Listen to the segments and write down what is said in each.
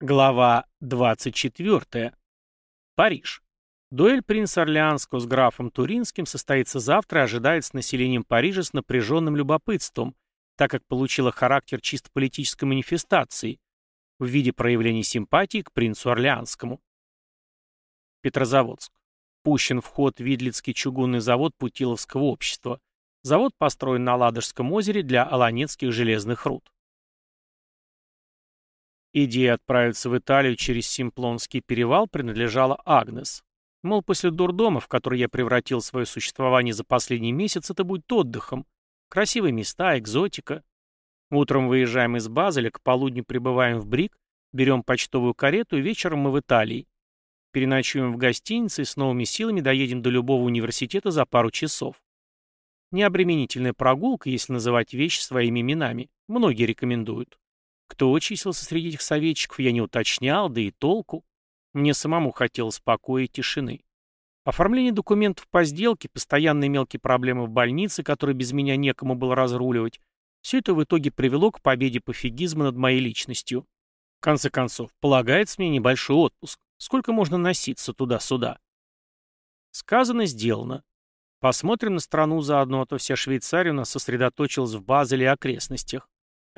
Глава 24. Париж. Дуэль принца Орлеанского с графом Туринским состоится завтра и ожидается населением Парижа с напряженным любопытством, так как получила характер чисто политической манифестации в виде проявления симпатии к принцу Орлеанскому. Петрозаводск. Пущен в ход Видлицкий чугунный завод Путиловского общества. Завод построен на Ладожском озере для аланецких железных руд. Идея отправиться в Италию через Симплонский перевал принадлежала Агнес. Мол, после дурдома, в который я превратил свое существование за последний месяц, это будет отдыхом. Красивые места, экзотика. Утром выезжаем из Базеля, к полудню прибываем в Брик, берем почтовую карету и вечером мы в Италии. Переночуем в гостинице и с новыми силами доедем до любого университета за пару часов. Необременительная прогулка, если называть вещи своими именами. Многие рекомендуют. Кто числился среди этих советчиков, я не уточнял, да и толку. Мне самому хотелось покоя и тишины. Оформление документов по сделке, постоянные мелкие проблемы в больнице, которые без меня некому было разруливать, все это в итоге привело к победе пофигизма над моей личностью. В конце концов, полагается мне небольшой отпуск. Сколько можно носиться туда-сюда? Сказано, сделано. Посмотрим на страну заодно, а то вся Швейцария у нас сосредоточилась в Базеле и окрестностях.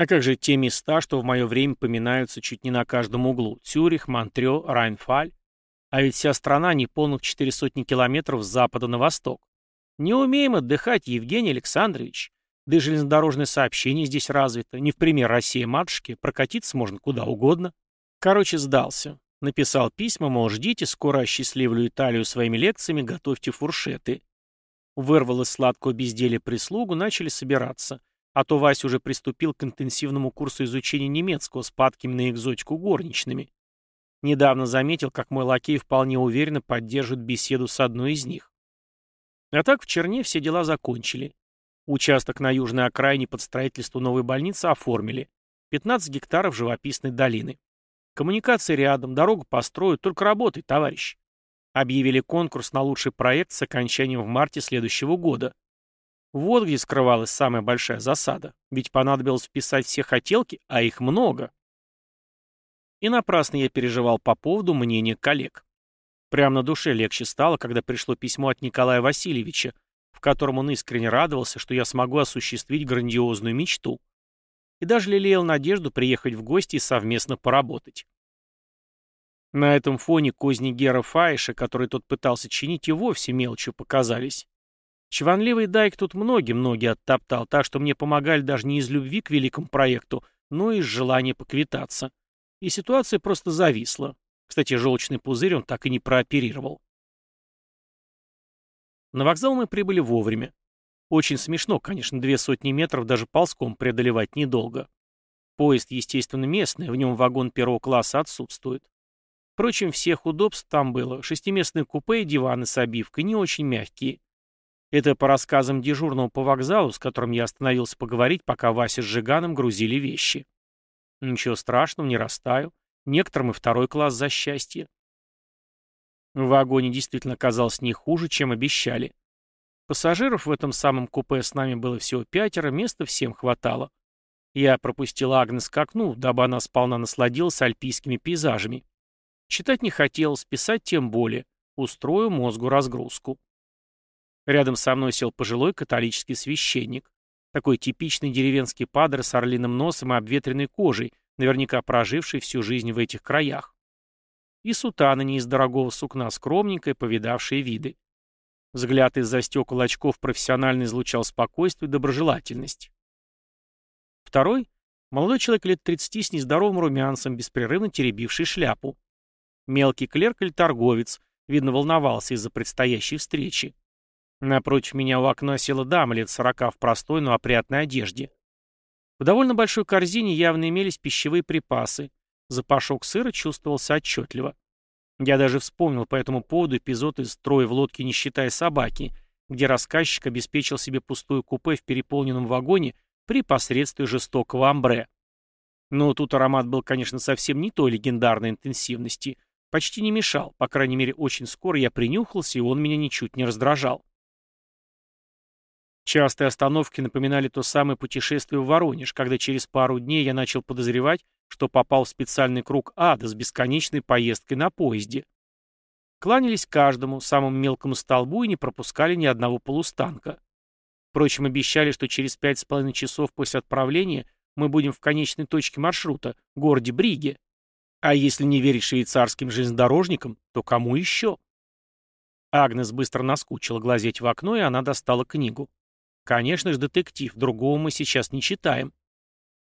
А как же те места, что в мое время поминаются чуть не на каждом углу? Цюрих, Монтрё, Райнфаль. А ведь вся страна не полных четыре сотни километров с запада на восток. Не умеем отдыхать, Евгений Александрович. Да и железнодорожное сообщение здесь развито. Не в пример России-матушки, прокатиться можно куда угодно. Короче, сдался. Написал письма, мол, ждите, скоро осчастливлю Италию своими лекциями, готовьте фуршеты. Вырвал из сладкого безделия прислугу, начали собираться. А то Вася уже приступил к интенсивному курсу изучения немецкого с падкими на экзотику горничными. Недавно заметил, как мой лакей вполне уверенно поддерживает беседу с одной из них. А так в Черне все дела закончили. Участок на южной окраине под строительство новой больницы оформили. 15 гектаров живописной долины. Коммуникации рядом, дорогу построят, только работай, товарищ. Объявили конкурс на лучший проект с окончанием в марте следующего года. Вот где скрывалась самая большая засада. Ведь понадобилось вписать все хотелки, а их много. И напрасно я переживал по поводу мнения коллег. Прямо на душе легче стало, когда пришло письмо от Николая Васильевича, в котором он искренне радовался, что я смогу осуществить грандиозную мечту. И даже лелеял надежду приехать в гости и совместно поработать. На этом фоне козни Гера Файша, который тот пытался чинить, и вовсе мелочью показались. Чванливый дайк тут многие-многие оттоптал, так что мне помогали даже не из любви к великому проекту, но и из желания поквитаться. И ситуация просто зависла. Кстати, желчный пузырь он так и не прооперировал. На вокзал мы прибыли вовремя. Очень смешно, конечно, две сотни метров даже ползком преодолевать недолго. Поезд, естественно, местный, в нем вагон первого класса отсутствует. Впрочем, всех удобств там было. Шестиместные купе и диваны с обивкой, не очень мягкие. Это по рассказам дежурного по вокзалу, с которым я остановился поговорить, пока Вася с Жиганом грузили вещи. Ничего страшного, не растаю. Некоторым и второй класс за счастье. В вагоне действительно казалось не хуже, чем обещали. Пассажиров в этом самом купе с нами было всего пятеро, места всем хватало. Я пропустил Агнес к окну, дабы она сполна насладилась альпийскими пейзажами. Читать не хотелось, писать тем более. Устрою мозгу разгрузку. Рядом со мной сел пожилой католический священник. Такой типичный деревенский падре с орлиным носом и обветренной кожей, наверняка проживший всю жизнь в этих краях. И сутана не из дорогого сукна, скромненькая, повидавшая виды. Взгляд из-за стекол очков профессионально излучал спокойствие и доброжелательность. Второй — молодой человек лет 30 с нездоровым румянцем, беспрерывно теребивший шляпу. Мелкий клерк или торговец, видно, волновался из-за предстоящей встречи. Напротив меня у окна села дама лет сорока в простой, но опрятной одежде. В довольно большой корзине явно имелись пищевые припасы. Запашок сыра чувствовался отчетливо. Я даже вспомнил по этому поводу эпизод из «Трое в лодке, не считая собаки», где рассказчик обеспечил себе пустую купе в переполненном вагоне при посредстве жестокого амбре. Но тут аромат был, конечно, совсем не той легендарной интенсивности. Почти не мешал, по крайней мере, очень скоро я принюхался, и он меня ничуть не раздражал. Частые остановки напоминали то самое путешествие в Воронеж, когда через пару дней я начал подозревать, что попал в специальный круг ада с бесконечной поездкой на поезде. Кланялись каждому, самому мелкому столбу и не пропускали ни одного полустанка. Впрочем, обещали, что через пять с половиной часов после отправления мы будем в конечной точке маршрута, городе Бриге. А если не верить швейцарским железнодорожникам, то кому еще? Агнес быстро наскучила глазеть в окно, и она достала книгу. Конечно же, детектив, другого мы сейчас не читаем.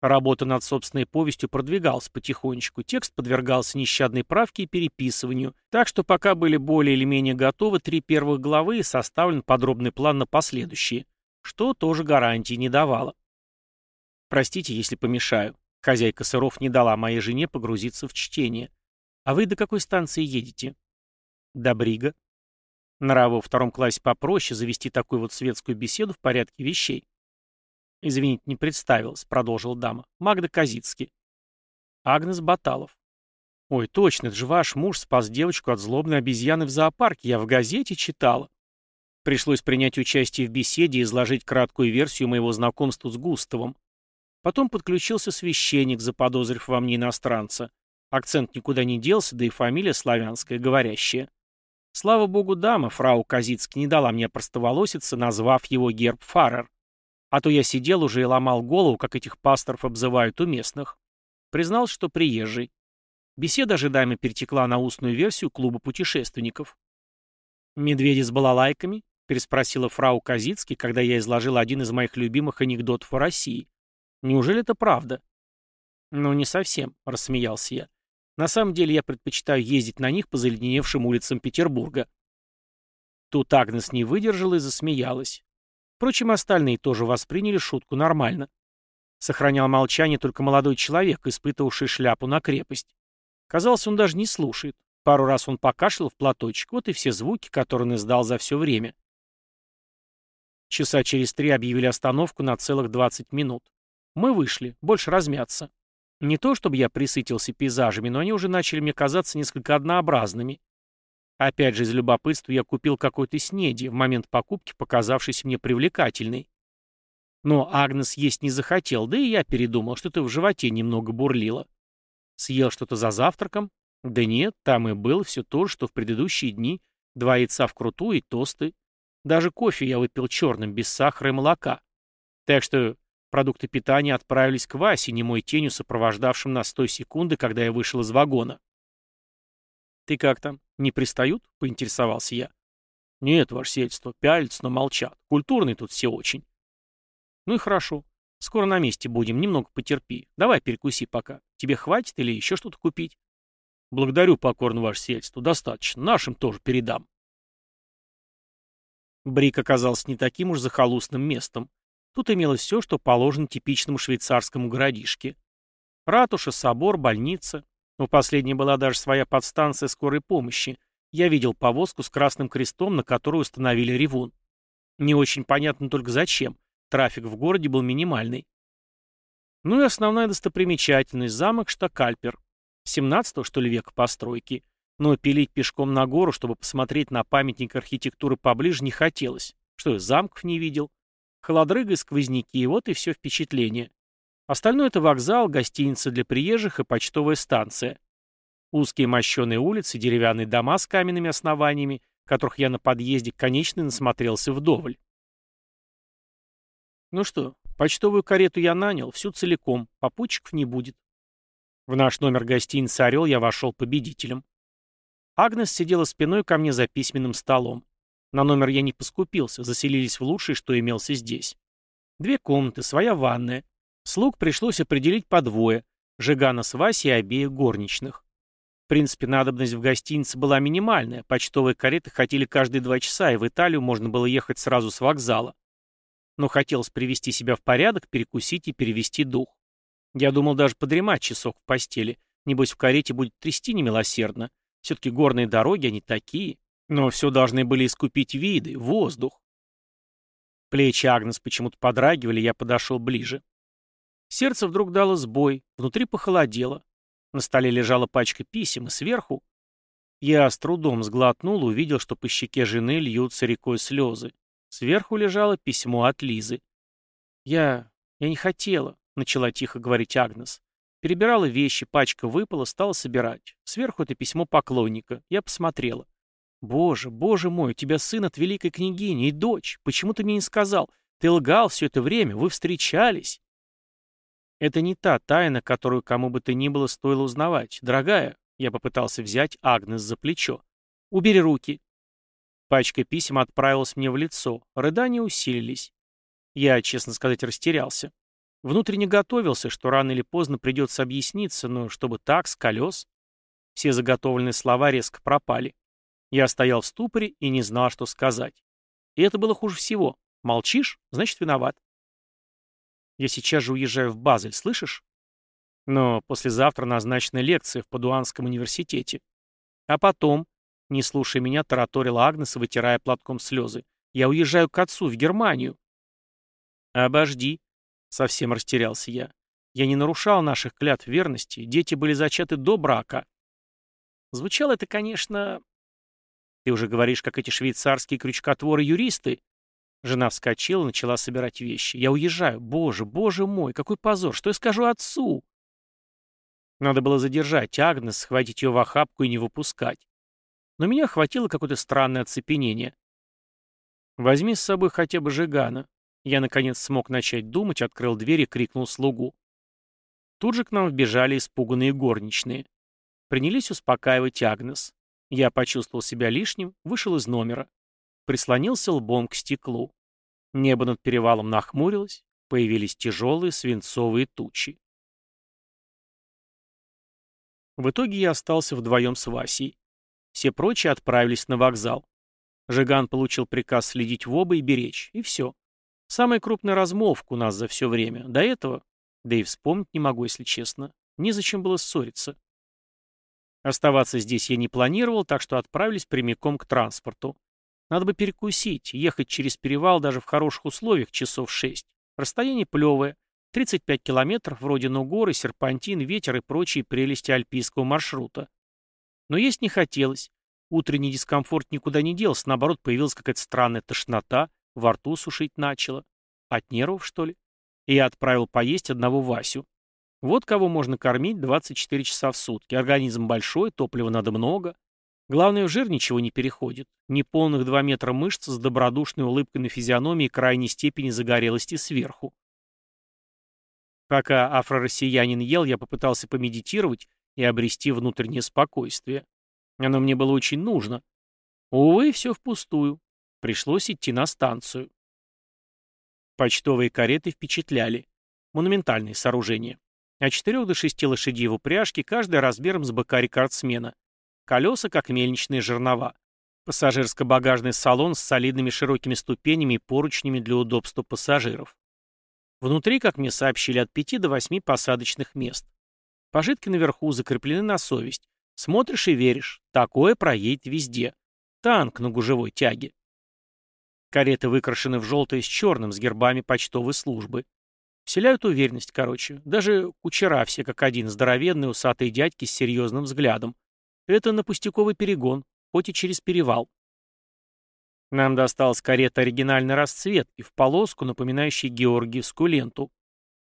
Работа над собственной повестью продвигалась потихонечку, текст подвергался нещадной правке и переписыванию, так что пока были более или менее готовы три первых главы и составлен подробный план на последующие, что тоже гарантии не давало. Простите, если помешаю. Хозяйка сыров не дала моей жене погрузиться в чтение. А вы до какой станции едете? До Брига. Нраву во втором классе попроще завести такую вот светскую беседу в порядке вещей. «Извините, не представилась», — продолжила дама. «Магда Казицки». Агнес Баталов. «Ой, точно, это же ваш муж спас девочку от злобной обезьяны в зоопарке. Я в газете читала». Пришлось принять участие в беседе и изложить краткую версию моего знакомства с Густавом. Потом подключился священник, заподозрив во мне иностранца. Акцент никуда не делся, да и фамилия славянская, говорящая. Слава богу, дама, фрау Казицки, не дала мне простоволоситься, назвав его герб Фарер. А то я сидел уже и ломал голову, как этих пасторов обзывают у местных. Признал, что приезжий. Беседа ожидаемо перетекла на устную версию клуба путешественников. «Медведи с балалайками?» — переспросила фрау Казицки, когда я изложил один из моих любимых анекдотов о России. «Неужели это правда?» «Ну, не совсем», — рассмеялся я. На самом деле я предпочитаю ездить на них по заледеневшим улицам Петербурга. Тут Агнес не выдержала и засмеялась. Впрочем, остальные тоже восприняли шутку нормально. Сохранял молчание только молодой человек, испытывавший шляпу на крепость. Казалось, он даже не слушает. Пару раз он покашлял в платочек, вот и все звуки, которые он издал за все время. Часа через три объявили остановку на целых 20 минут. Мы вышли, больше размяться. Не то чтобы я присытился пейзажами, но они уже начали мне казаться несколько однообразными. Опять же, из любопытства я купил какой-то снеди, в момент покупки показавшийся мне привлекательной. Но Агнес есть не захотел, да и я передумал, что-то в животе немного бурлило. Съел что-то за завтраком? Да нет, там и было все то что в предыдущие дни. Два яйца вкрутую и тосты. Даже кофе я выпил черным, без сахара и молока. Так что Продукты питания отправились к Васе, не мой тенью, сопровождавшим нас той секунды, когда я вышел из вагона. «Ты как там? Не пристают?» — поинтересовался я. «Нет, ваше сельство, пялятся, но молчат. Культурные тут все очень». «Ну и хорошо. Скоро на месте будем, немного потерпи. Давай перекуси пока. Тебе хватит или еще что-то купить?» «Благодарю покорно ваше сельство. Достаточно. Нашим тоже передам». Брик оказался не таким уж захолустным местом. Тут имелось все, что положено типичному швейцарскому городишке. Ратуша, собор, больница. У последней была даже своя подстанция скорой помощи. Я видел повозку с красным крестом, на которую установили ревун. Не очень понятно только зачем. Трафик в городе был минимальный. Ну и основная достопримечательность – замок Штакальпер. 17 что ли, века постройки. Но пилить пешком на гору, чтобы посмотреть на памятник архитектуры поближе, не хотелось. Что я замков не видел? Холодрыга и сквозняки, вот и все впечатление. Остальное это вокзал, гостиница для приезжих и почтовая станция. Узкие мощеные улицы, деревянные дома с каменными основаниями, которых я на подъезде конечно насмотрелся вдоволь. Ну что, почтовую карету я нанял, всю целиком, попутчиков не будет. В наш номер гостиницы «Орел» я вошел победителем. Агнес сидела спиной ко мне за письменным столом. На номер я не поскупился, заселились в лучший, что имелся здесь. Две комнаты, своя ванная. Слуг пришлось определить по двое. Жигана с Васей и обеих горничных. В принципе, надобность в гостинице была минимальная. Почтовые кареты хотели каждые два часа, и в Италию можно было ехать сразу с вокзала. Но хотелось привести себя в порядок, перекусить и перевести дух. Я думал даже подремать часок в постели. Небось, в карете будет трясти немилосердно. Все-таки горные дороги, они такие. Но все должны были искупить виды, воздух. Плечи Агнес почему-то подрагивали, я подошел ближе. Сердце вдруг дало сбой, внутри похолодело. На столе лежала пачка писем, и сверху... Я с трудом сглотнул, увидел, что по щеке жены льются рекой слезы. Сверху лежало письмо от Лизы. «Я... я не хотела», — начала тихо говорить Агнес. Перебирала вещи, пачка выпала, стала собирать. Сверху это письмо поклонника. Я посмотрела. «Боже, боже мой, у тебя сын от великой княгини и дочь. Почему ты мне не сказал? Ты лгал все это время, вы встречались». «Это не та тайна, которую кому бы то ни было стоило узнавать. Дорогая», — я попытался взять Агнес за плечо. «Убери руки». Пачка писем отправилась мне в лицо. Рыдания усилились. Я, честно сказать, растерялся. Внутренне готовился, что рано или поздно придется объясниться, но чтобы так, с колес. Все заготовленные слова резко пропали. Я стоял в ступоре и не знал, что сказать. И это было хуже всего. Молчишь, значит, виноват. Я сейчас же уезжаю в Базель, слышишь? Но послезавтра назначена лекция в Падуанском университете. А потом, не слушая меня, тараторила Агнес, вытирая платком слезы. Я уезжаю к отцу в Германию. Обожди, совсем растерялся я. Я не нарушал наших клятв верности, дети были зачаты до брака. Звучало это, конечно, ты уже говоришь, как эти швейцарские крючкотворы-юристы. Жена вскочила, начала собирать вещи. Я уезжаю. Боже, боже мой, какой позор. Что я скажу отцу? Надо было задержать Агнес, схватить ее в охапку и не выпускать. Но меня охватило какое-то странное оцепенение. Возьми с собой хотя бы Жигана. Я, наконец, смог начать думать, открыл дверь и крикнул слугу. Тут же к нам вбежали испуганные горничные. Принялись успокаивать Агнес. Я почувствовал себя лишним, вышел из номера. Прислонился лбом к стеклу. Небо над перевалом нахмурилось, появились тяжелые свинцовые тучи. В итоге я остался вдвоем с Васей. Все прочие отправились на вокзал. Жиган получил приказ следить в оба и беречь, и все. Самая крупная размолвка у нас за все время. До этого, да и вспомнить не могу, если честно. Незачем было ссориться. Оставаться здесь я не планировал, так что отправились прямиком к транспорту. Надо бы перекусить, ехать через перевал даже в хороших условиях часов шесть. Расстояние плевое, 35 километров, вроде ну горы, серпантин, ветер и прочие прелести альпийского маршрута. Но есть не хотелось. Утренний дискомфорт никуда не делся, наоборот, появилась какая-то странная тошнота, во рту сушить начало. От нервов, что ли? И я отправил поесть одного Васю. Вот кого можно кормить 24 часа в сутки. Организм большой, топлива надо много. Главное, в жир ничего не переходит. Неполных 2 метра мышц с добродушной улыбкой на физиономии и крайней степени загорелости сверху. Пока афро-россиянин ел, я попытался помедитировать и обрести внутреннее спокойствие. Оно мне было очень нужно. Увы, все впустую. Пришлось идти на станцию. Почтовые кареты впечатляли. Монументальные сооружения. От четырех до шести лошадей в упряжке, каждая размером с быка рекордсмена. Колеса, как мельничные жернова. Пассажирско-багажный салон с солидными широкими ступенями и поручнями для удобства пассажиров. Внутри, как мне сообщили, от пяти до восьми посадочных мест. Пожитки наверху закреплены на совесть. Смотришь и веришь. Такое проедет везде. Танк на гужевой тяге. Кареты выкрашены в желтое с черным, с гербами почтовой службы. Вселяют уверенность, короче. Даже кучера все как один, здоровенные усатые дядьки с серьезным взглядом. Это на пустяковый перегон, хоть и через перевал. Нам досталась карета оригинальной расцветки, в полоску, напоминающей георгиевскую ленту.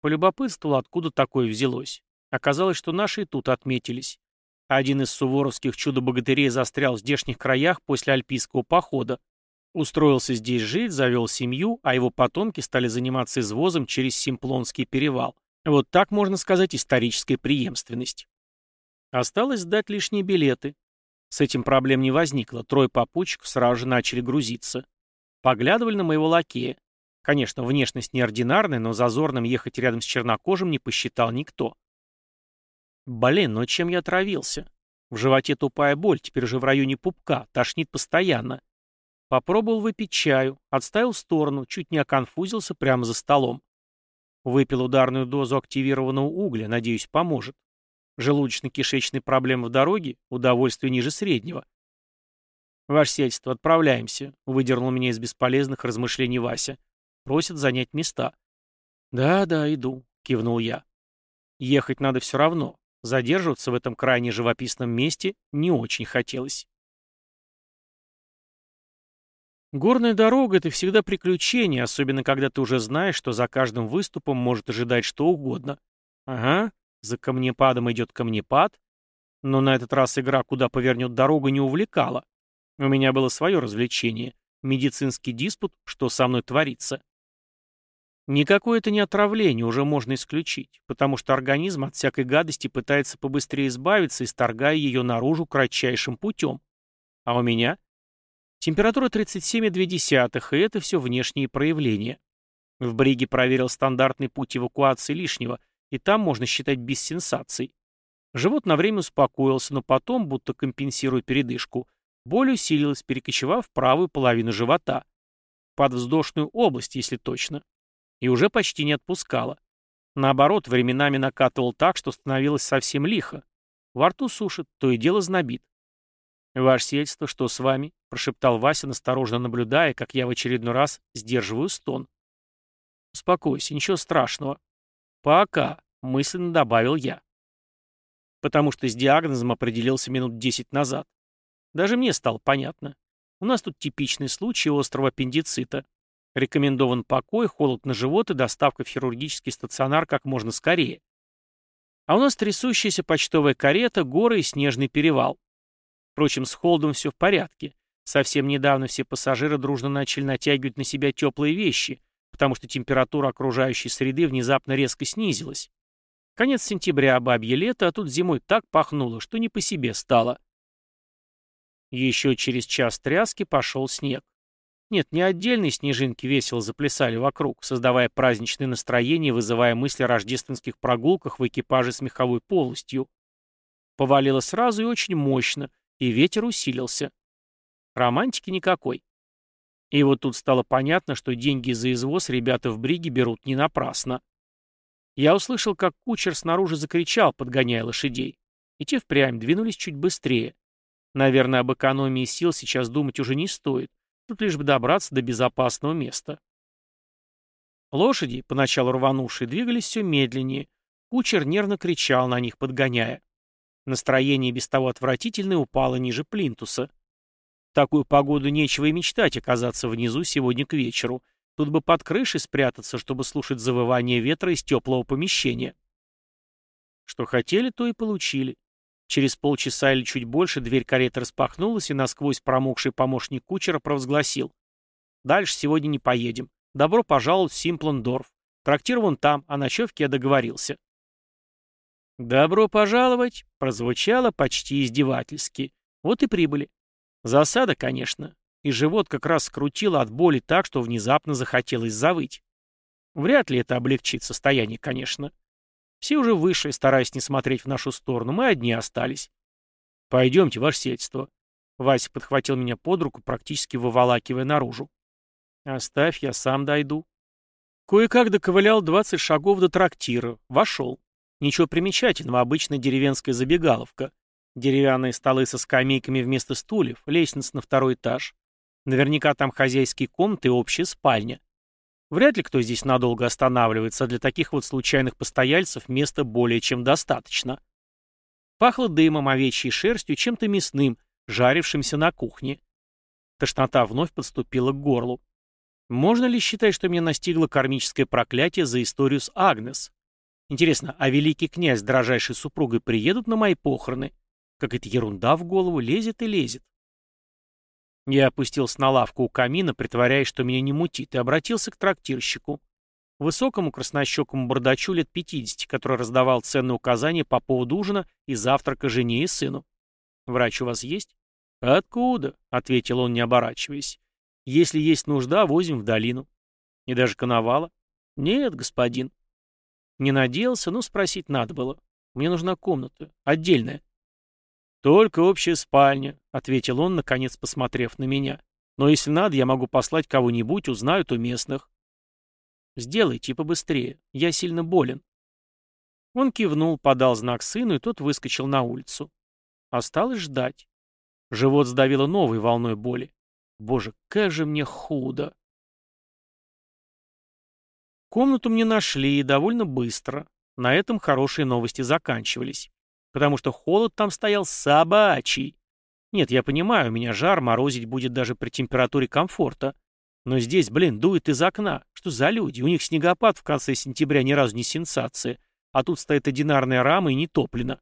Полюбопытствовал, откуда такое взялось. Оказалось, что наши и тут отметились. Один из суворовских чудо-богатырей застрял в здешних краях после альпийского похода. Устроился здесь жить, завел семью, а его потомки стали заниматься извозом через Симплонский перевал. Вот так можно сказать историческая преемственность. Осталось сдать лишние билеты. С этим проблем не возникло, трое попутчиков сразу же начали грузиться. Поглядывали на моего лакея. Конечно, внешность неординарная, но зазорным ехать рядом с чернокожим не посчитал никто. Блин, ну чем я отравился? В животе тупая боль, теперь же в районе пупка, тошнит постоянно. Попробовал выпить чаю, отставил в сторону, чуть не оконфузился прямо за столом. Выпил ударную дозу активированного угля, надеюсь, поможет. Желудочно-кишечные проблемы в дороге, удовольствие ниже среднего. «Ваше сельство, отправляемся», — выдернул меня из бесполезных размышлений Вася. «Просят занять места». «Да, да, иду», — кивнул я. «Ехать надо все равно. Задерживаться в этом крайне живописном месте не очень хотелось». Горная дорога — это всегда приключение, особенно когда ты уже знаешь, что за каждым выступом может ожидать что угодно. Ага, за камнепадом идет камнепад, но на этот раз игра «Куда повернет дорога» не увлекала. У меня было свое развлечение — медицинский диспут, что со мной творится. Никакое это не отравление, уже можно исключить, потому что организм от всякой гадости пытается побыстрее избавиться, исторгая ее наружу кратчайшим путем. А у меня Температура 37,2, и это все внешние проявления. В Бриге проверил стандартный путь эвакуации лишнего, и там можно считать без сенсаций. Живот на время успокоился, но потом, будто компенсируя передышку, боль усилилась, перекочевав в правую половину живота. Под вздошную область, если точно. И уже почти не отпускала. Наоборот, временами накатывал так, что становилось совсем лихо. Во рту сушит, то и дело знобит. «Ваше сельство, что с вами?» — прошептал Вася, насторожно наблюдая, как я в очередной раз сдерживаю стон. «Успокойся, ничего страшного». «Пока», — мысленно добавил я. Потому что с диагнозом определился минут десять назад. Даже мне стало понятно. У нас тут типичный случай острого аппендицита. Рекомендован покой, холод на живот и доставка в хирургический стационар как можно скорее. А у нас трясущаяся почтовая карета, горы и снежный перевал. Впрочем, с холодом все в порядке. Совсем недавно все пассажиры дружно начали натягивать на себя теплые вещи, потому что температура окружающей среды внезапно резко снизилась. Конец сентября, бабье лето, а тут зимой так пахнуло, что не по себе стало. Еще через час тряски пошел снег. Нет, не отдельные снежинки весело заплясали вокруг, создавая праздничное настроение, вызывая мысли о рождественских прогулках в экипаже с меховой полостью. Повалило сразу и очень мощно, и ветер усилился. Романтики никакой. И вот тут стало понятно, что деньги за извоз ребята в бриге берут не напрасно. Я услышал, как кучер снаружи закричал, подгоняя лошадей. И те впрямь двинулись чуть быстрее. Наверное, об экономии сил сейчас думать уже не стоит. Тут лишь бы добраться до безопасного места. Лошади, поначалу рванувшие, двигались все медленнее. Кучер нервно кричал на них, подгоняя. Настроение без того отвратительное упало ниже плинтуса. В такую погоду нечего и мечтать оказаться внизу сегодня к вечеру. Тут бы под крышей спрятаться, чтобы слушать завывание ветра из теплого помещения. Что хотели, то и получили. Через полчаса или чуть больше дверь кареты распахнулась, и насквозь промокший помощник кучера провозгласил. «Дальше сегодня не поедем. Добро пожаловать в Симпландорф. Трактир вон там, о ночевке я договорился». «Добро пожаловать!» прозвучало почти издевательски. Вот и прибыли. Засада, конечно. И живот как раз скрутило от боли так, что внезапно захотелось завыть. Вряд ли это облегчит состояние, конечно. Все уже выше, стараясь не смотреть в нашу сторону, мы одни остались. «Пойдемте, ваше сельство». Вася подхватил меня под руку, практически выволакивая наружу. «Оставь, я сам дойду». Кое-как доковылял двадцать шагов до трактира, вошел. Ничего примечательного, обычная деревенская забегаловка. Деревянные столы со скамейками вместо стульев, лестница на второй этаж. Наверняка там хозяйские комнаты и общая спальня. Вряд ли кто здесь надолго останавливается, а для таких вот случайных постояльцев места более чем достаточно. Пахло дымом, овечьей шерстью, чем-то мясным, жарившимся на кухне. Тошнота вновь подступила к горлу. Можно ли считать, что меня настигло кармическое проклятие за историю с Агнес? Интересно, а великий князь с дрожайшей супругой приедут на мои похороны? Какая-то ерунда в голову лезет и лезет. Я опустился на лавку у камина, притворяясь, что меня не мутит, и обратился к трактирщику. Высокому краснощекому бардачу лет 50, который раздавал ценные указания по поводу ужина и завтрака жене и сыну. «Врач у вас есть?» «Откуда?» — ответил он, не оборачиваясь. «Если есть нужда, возим в долину». «И даже коновала?» «Нет, господин». Не надеялся, но спросить надо было. Мне нужна комната. Отдельная. «Только общая спальня», — ответил он, наконец посмотрев на меня. «Но если надо, я могу послать кого-нибудь, узнают у местных». «Сделайте побыстрее. Я сильно болен». Он кивнул, подал знак сыну, и тот выскочил на улицу. Осталось ждать. Живот сдавило новой волной боли. Боже, как же мне худо. Комнату мне нашли и довольно быстро. На этом хорошие новости заканчивались. Потому что холод там стоял собачий. Нет, я понимаю, у меня жар, морозить будет даже при температуре комфорта. Но здесь, блин, дует из окна. Что за люди? У них снегопад в конце сентября ни разу не сенсация. А тут стоит одинарная рама и не топлена.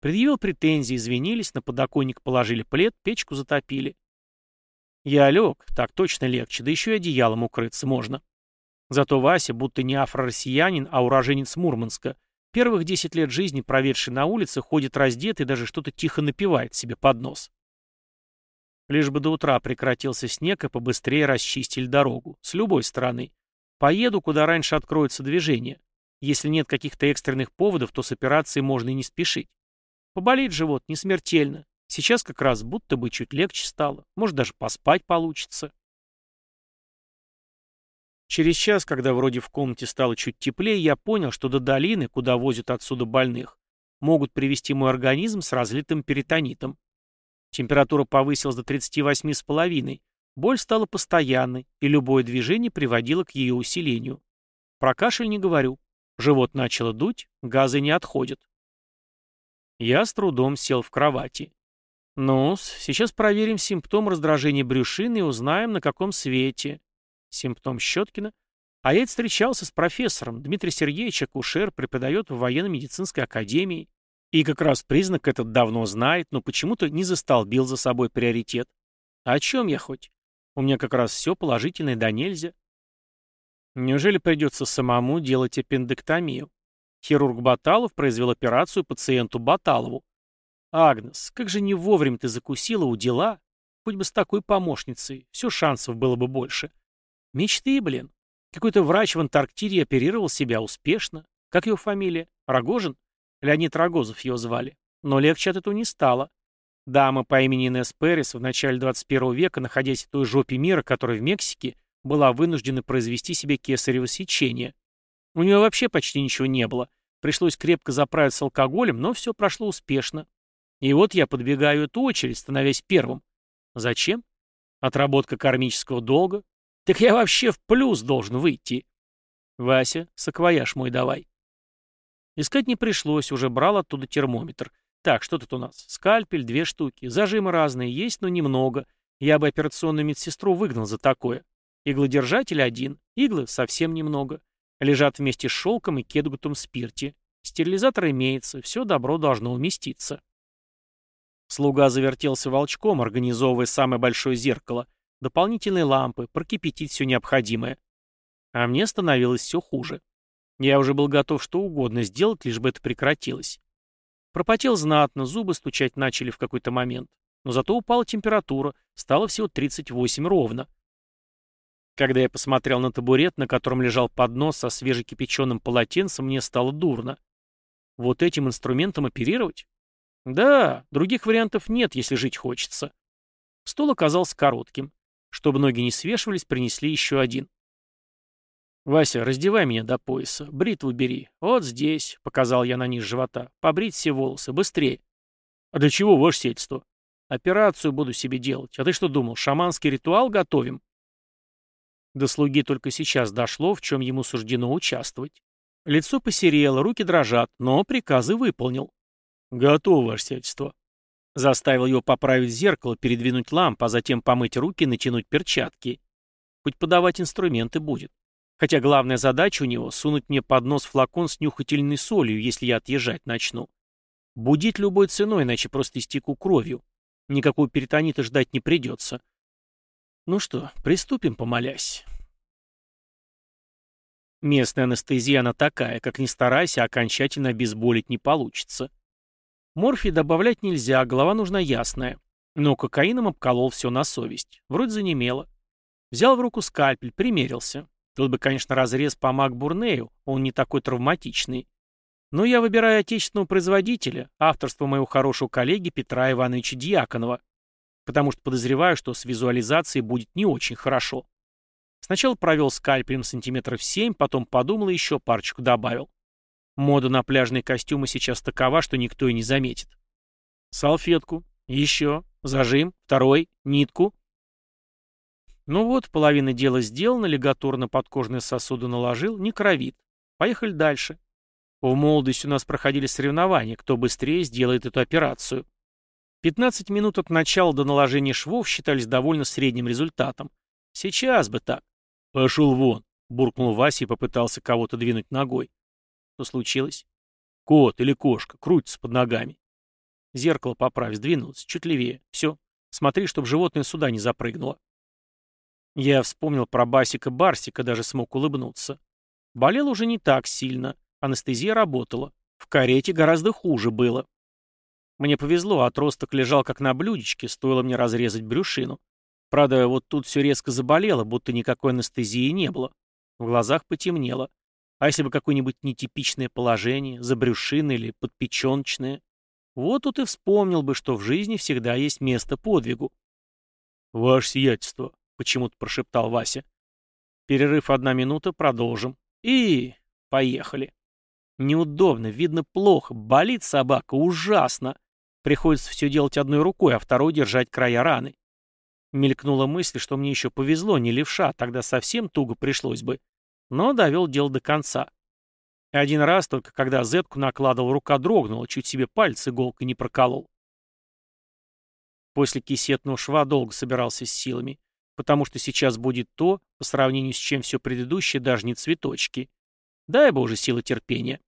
Предъявил претензии, извинились, на подоконник положили плед, печку затопили. Я лег, так точно легче, да еще и одеялом укрыться можно. Зато Вася, будто не афро-россиянин, а уроженец Мурманска, первых десять лет жизни, проведший на улице, ходит раздетый и даже что-то тихо напевает себе под нос. Лишь бы до утра прекратился снег и побыстрее расчистили дорогу. С любой стороны. Поеду, куда раньше откроется движение. Если нет каких-то экстренных поводов, то с операцией можно и не спешить. Поболит живот, не смертельно. Сейчас как раз будто бы чуть легче стало. Может, даже поспать получится. Через час, когда вроде в комнате стало чуть теплее, я понял, что до долины, куда возят отсюда больных, могут привести мой организм с разлитым перитонитом. Температура повысилась до 38,5. Боль стала постоянной, и любое движение приводило к ее усилению. Про кашель не говорю. Живот начало дуть, газы не отходят. Я с трудом сел в кровати. ну сейчас проверим симптом раздражения брюшины и узнаем, на каком свете. Симптом Щеткина. А я встречался с профессором. Дмитрий Сергеевич Акушер преподает в военно-медицинской академии. И как раз признак этот давно знает, но почему-то не застолбил за собой приоритет. А о чем я хоть? У меня как раз все положительное да нельзя. Неужели придется самому делать аппендэктомию? Хирург Баталов произвел операцию пациенту Баталову. Агнес, как же не вовремя ты закусила у дела? Хоть бы с такой помощницей, все шансов было бы больше. Мечты, блин. Какой-то врач в Антарктиде оперировал себя успешно. Как его фамилия? Рогожин? Леонид Рогозов его звали. Но легче от этого не стало. Дама по имени Инесс Перес в начале 21 века, находясь в той жопе мира, которая в Мексике, была вынуждена произвести себе кесарево сечение. У нее вообще почти ничего не было. Пришлось крепко заправиться алкоголем, но все прошло успешно. И вот я подбегаю эту очередь, становясь первым. Зачем? Отработка кармического долга? Так я вообще в плюс должен выйти. Вася, саквояж мой давай. Искать не пришлось, уже брал оттуда термометр. Так, что тут у нас? Скальпель, две штуки. Зажимы разные есть, но немного. Я бы операционную медсестру выгнал за такое. Иглодержатель один, иглы совсем немного. Лежат вместе с шелком и кетгутом спирте. Стерилизатор имеется, все добро должно уместиться. Слуга завертелся волчком, организовывая самое большое зеркало, дополнительные лампы, прокипятить все необходимое. А мне становилось все хуже. Я уже был готов что угодно сделать, лишь бы это прекратилось. Пропотел знатно, зубы стучать начали в какой-то момент. Но зато упала температура, стало всего 38 ровно. Когда я посмотрел на табурет, на котором лежал поднос со свежекипяченым полотенцем, мне стало дурно. Вот этим инструментом оперировать? Да, других вариантов нет, если жить хочется. Стол оказался коротким. Чтобы ноги не свешивались, принесли еще один. «Вася, раздевай меня до пояса. Бритву бери. Вот здесь», — показал я на низ живота. «Побрить все волосы. Быстрее». «А для чего, ваше сельство?» «Операцию буду себе делать. А ты что думал, шаманский ритуал готовим?» До слуги только сейчас дошло, в чем ему суждено участвовать. Лицо посерело, руки дрожат, но приказы выполнил. «Готово, ваше сельство». Заставил его поправить зеркало, передвинуть лампу, а затем помыть руки и натянуть перчатки. Хоть подавать инструменты будет. Хотя главная задача у него — сунуть мне под нос флакон с нюхательной солью, если я отъезжать начну. Будить любой ценой, иначе просто истеку кровью. Никакого перитонита ждать не придется. Ну что, приступим, помолясь. Местная анестезия она такая, как ни старайся, окончательно обезболить не получится. Морфий добавлять нельзя, голова нужна ясная. Но кокаином обколол все на совесть. Вроде занемело. Взял в руку скальпель, примерился. Тут бы, конечно, разрез помог Бурнею, он не такой травматичный. Но я выбираю отечественного производителя, авторство моего хорошего коллеги Петра Ивановича Дьяконова, потому что подозреваю, что с визуализацией будет не очень хорошо. Сначала провел скальпелем сантиметров 7, потом подумал и еще парочку добавил. Мода на пляжные костюмы сейчас такова, что никто и не заметит. Салфетку, еще, зажим, второй, нитку, ну вот, половина дела сделана, лигатур на подкожные сосуды наложил, не кровит. Поехали дальше. В молодости у нас проходили соревнования, кто быстрее сделает эту операцию. 15 минут от начала до наложения швов считались довольно средним результатом. Сейчас бы так. «Пошел вон!» — буркнул Вася и попытался кого-то двинуть ногой. Что случилось? Кот или кошка крутится под ногами. Зеркало поправь, сдвинулось, чуть левее. Все. Смотри, чтобы животное сюда не запрыгнуло. Я вспомнил про Басика-Барсика, даже смог улыбнуться. Болел уже не так сильно. Анестезия работала. В карете гораздо хуже было. Мне повезло, отросток лежал как на блюдечке, стоило мне разрезать брюшину. Правда, вот тут все резко заболело, будто никакой анестезии не было. В глазах потемнело. А если бы какое-нибудь нетипичное положение, забрюшинное или подпеченочное? Вот тут и вспомнил бы, что в жизни всегда есть место подвигу. «Ваше сиятельство», — почему-то прошептал Вася. Перерыв одна минута, продолжим. И... поехали. Неудобно, видно плохо, болит собака, ужасно. Приходится все делать одной рукой, а второй держать края раны. Мелькнула мысль, что мне еще повезло, не левша, тогда совсем туго пришлось бы. Но довел дело до конца. Один раз только, когда зетку накладывал, рука дрогнула, чуть себе пальцы иголкой не проколол. После кисетного шва долго собирался с силами, потому что сейчас будет то, по сравнению с чем все предыдущее, даже не цветочки. Дай бы уже силы терпения.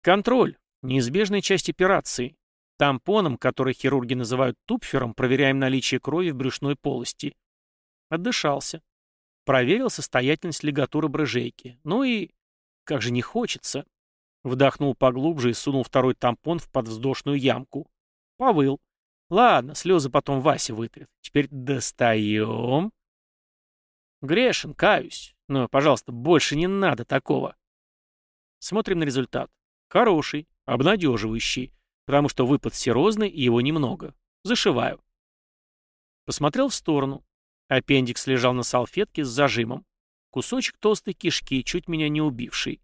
Контроль. Неизбежная часть операции. Тампоном, который хирурги называют тупфером, проверяем наличие крови в брюшной полости. Отдышался. Проверил состоятельность лигатуры брыжейки. Ну и... Как же не хочется. Вдохнул поглубже и сунул второй тампон в подвздошную ямку. Повыл. Ладно, слезы потом Вася вытрет. Теперь достаем. Грешен, каюсь. Но, пожалуйста, больше не надо такого. Смотрим на результат. Хороший, обнадеживающий, потому что выпад серозный и его немного. Зашиваю. Посмотрел в сторону. Аппендикс лежал на салфетке с зажимом. Кусочек толстой кишки, чуть меня не убивший.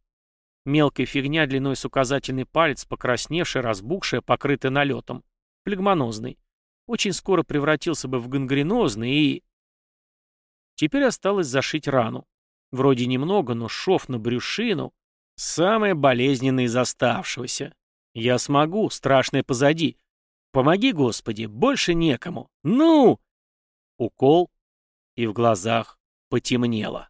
Мелкая фигня длиной с указательный палец, покрасневшая, разбухшая, покрытая налетом. Флегмонозный. Очень скоро превратился бы в гангренозный и... Теперь осталось зашить рану. Вроде немного, но шов на брюшину — самое болезненное из оставшегося. Я смогу, страшное позади. Помоги, Господи, больше некому. Ну! Укол, и в глазах потемнело.